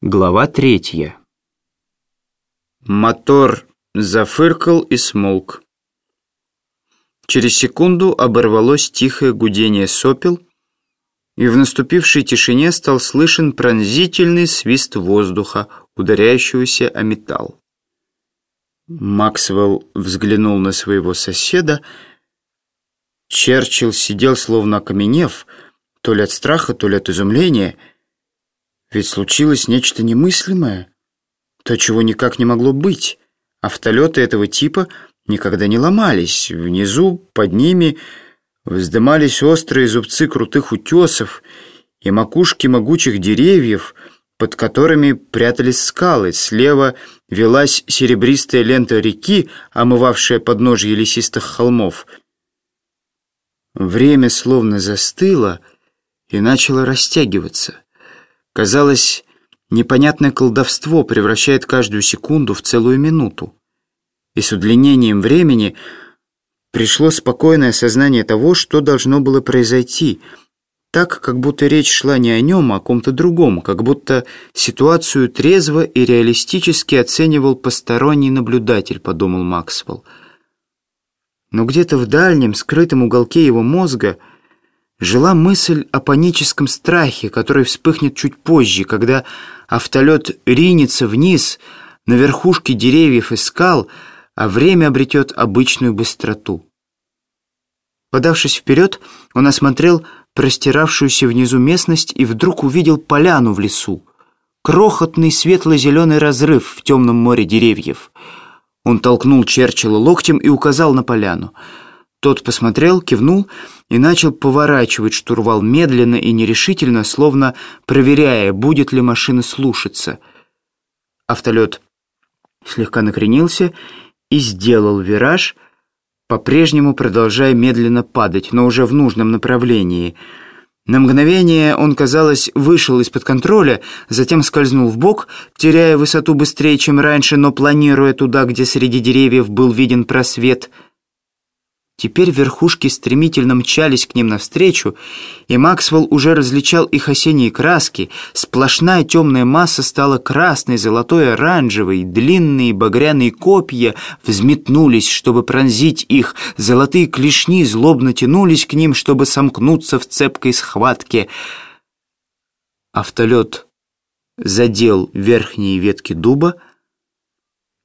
Глава третья. Мотор зафыркал и смолк. Через секунду оборвалось тихое гудение сопел, и в наступившей тишине стал слышен пронзительный свист воздуха, ударяющегося о металл. Максвелл взглянул на своего соседа. Черчилл сидел словно окаменев, то ли от страха, то ли от изумления — ведь случилось нечто немыслимое, то, чего никак не могло быть. Автолеты этого типа никогда не ломались. Внизу, под ними, вздымались острые зубцы крутых утесов и макушки могучих деревьев, под которыми прятались скалы. Слева велась серебристая лента реки, омывавшая подножье лесистых холмов. Время словно застыло и начало растягиваться. Казалось, непонятное колдовство превращает каждую секунду в целую минуту. И с удлинением времени пришло спокойное осознание того, что должно было произойти, так, как будто речь шла не о нем, а о ком-то другом, как будто ситуацию трезво и реалистически оценивал посторонний наблюдатель, подумал Максвелл. Но где-то в дальнем, скрытом уголке его мозга – жила мысль о паническом страхе, который вспыхнет чуть позже, когда автолет ринется вниз на верхушки деревьев и скал, а время обретет обычную быстроту. Подавшись вперед, он осмотрел простиравшуюся внизу местность и вдруг увидел поляну в лесу. Крохотный светло-зеленый разрыв в темном море деревьев. Он толкнул Черчилла локтем и указал на поляну — тот посмотрел, кивнул и начал поворачивать штурвал медленно и нерешительно, словно проверяя, будет ли машина слушаться. Автолет слегка накренился и сделал вираж, по-прежнему продолжая медленно падать, но уже в нужном направлении. На мгновение он, казалось, вышел из-под контроля, затем скользнул в бок, теряя высоту быстрее, чем раньше, но планируя туда, где среди деревьев был виден просвет – Теперь верхушки стремительно мчались к ним навстречу, и Максвелл уже различал их осенние краски. Сплошная темная масса стала красной, золотой, оранжевой. Длинные багряные копья взметнулись, чтобы пронзить их. Золотые клешни злобно тянулись к ним, чтобы сомкнуться в цепкой схватке. Автолет задел верхние ветки дуба.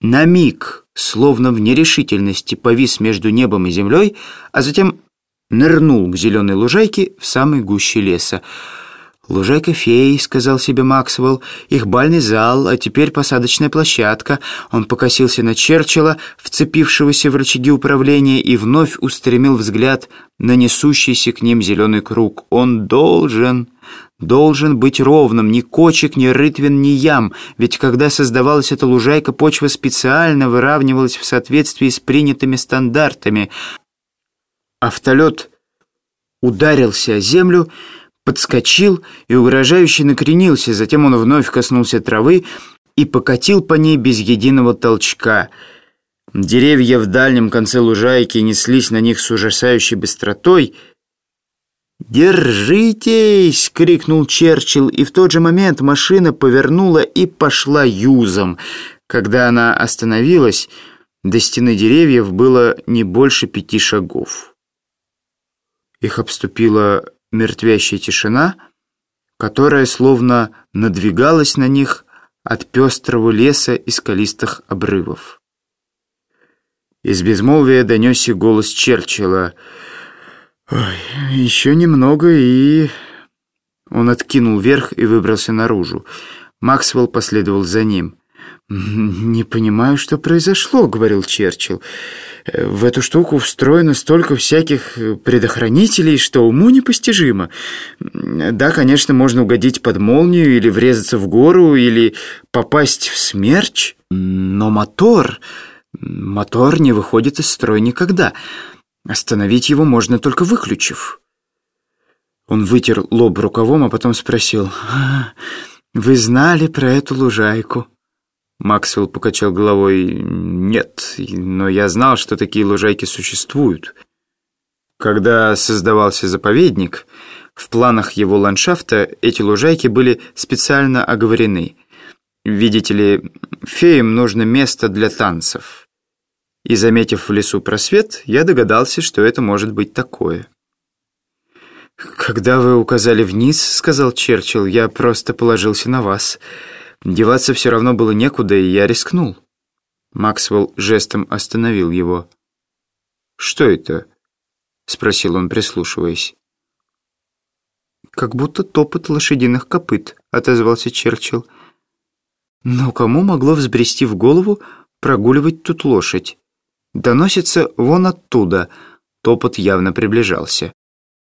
На миг словно в нерешительности повис между небом и землей, а затем нырнул к зеленой лужайке в самой гуще леса. «Лужайка фей», — сказал себе Максвелл, — «их бальный зал, а теперь посадочная площадка». Он покосился на Черчилла, вцепившегося в рычаги управления, и вновь устремил взгляд на несущийся к ним зеленый круг. «Он должен...» должен быть ровным, ни кочек, ни рытвин, ни ям, ведь когда создавалась эта лужайка, почва специально выравнивалась в соответствии с принятыми стандартами. Автолет ударился о землю, подскочил и угрожающе накренился, затем он вновь коснулся травы и покатил по ней без единого толчка. Деревья в дальнем конце лужайки неслись на них с ужасающей быстротой — «Держитесь!» — крикнул Черчилл, и в тот же момент машина повернула и пошла юзом. Когда она остановилась, до стены деревьев было не больше пяти шагов. Их обступила мертвящая тишина, которая словно надвигалась на них от пестрого леса и скалистых обрывов. Из безмолвия донесся голос Черчилла — Ой, еще немного и... Он откинул вверх и выбрался наружу. Максвелл последовал за ним. «Не понимаю, что произошло», — говорил Черчилл. «В эту штуку встроено столько всяких предохранителей, что уму непостижимо. Да, конечно, можно угодить под молнию или врезаться в гору, или попасть в смерч, но мотор... Мотор не выходит из строя никогда». Остановить его можно только выключив. Он вытер лоб рукавом, а потом спросил, «А, «Вы знали про эту лужайку?» Максвелл покачал головой, «Нет, но я знал, что такие лужайки существуют». Когда создавался заповедник, в планах его ландшафта эти лужайки были специально оговорены. Видите ли, феям нужно место для танцев. И, заметив в лесу просвет, я догадался, что это может быть такое. «Когда вы указали вниз, — сказал Черчилл, — я просто положился на вас. Деваться все равно было некуда, и я рискнул». Максвелл жестом остановил его. «Что это?» — спросил он, прислушиваясь. «Как будто топот лошадиных копыт», — отозвался Черчилл. «Но кому могло взбрести в голову прогуливать тут лошадь? Доносится вон оттуда». Топот явно приближался.